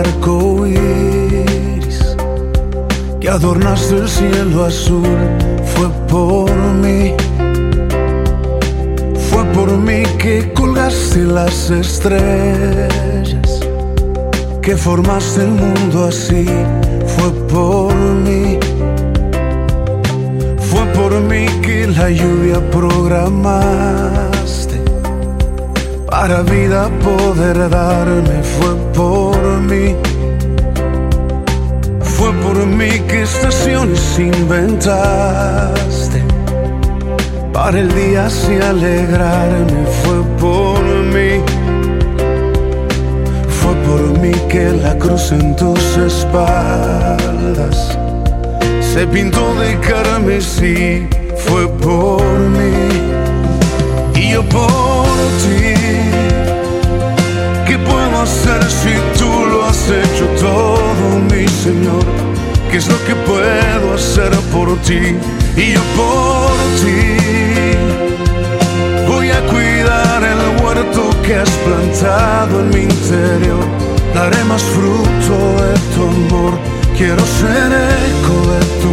arco iris que adornaste el cielo azul fue por mí. Fue por mí que colgaste las estrellas, que formaste el mundo así. Fue por mí. Fue por mí que la lluvia programada para vida poder darme, fue por mí. Fue por mí que estaciones inventaste. Para el día así alegrarme fue por mí. Fue por mí que la cruz en tus espaldas se pintó de carmesí. Fue por mí. Y yo por ¿Qué es lo que puedo hacer por ti? Y yo por ti voy a cuidar el huerto que has plantado en mi interior. Daré más fruto de tu amor. Quiero ser eco de tu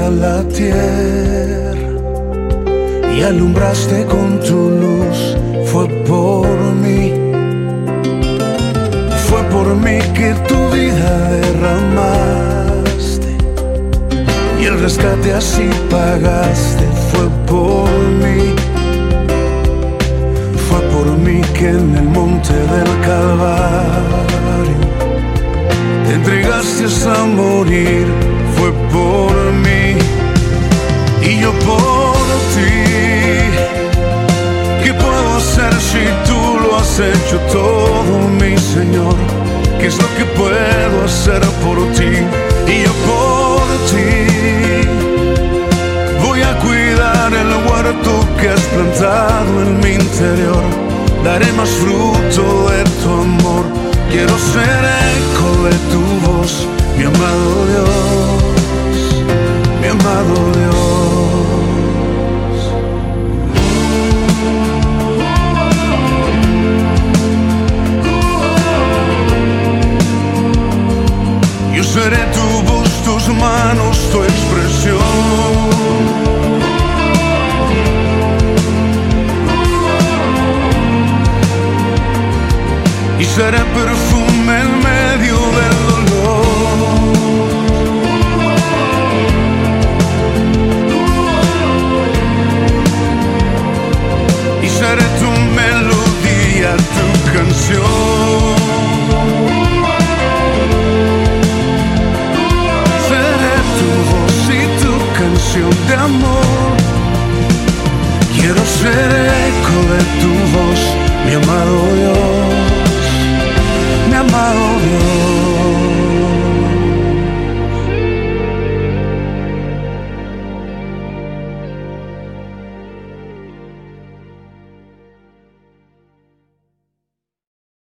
a la tierra y alumbraste con tu luz. Fue por mí. Fue por mí que tu vida derramaste y el rescate así pagaste. Fue por mí. Fue por mí que en el monte del Calvario ti. ¿Qué puedo hacer si tú lo has hecho todo, mi Señor? ¿Qué es lo que puedo hacer por ti? Y yo por ti voy a cuidar el huerto que has plantado en mi interior. Daré más fruto de tu amor. Quiero ser eco de tu seré tu voz, tus manos, tu y seré perfume canción de amor. Quiero ser eco de tu voz, mi amado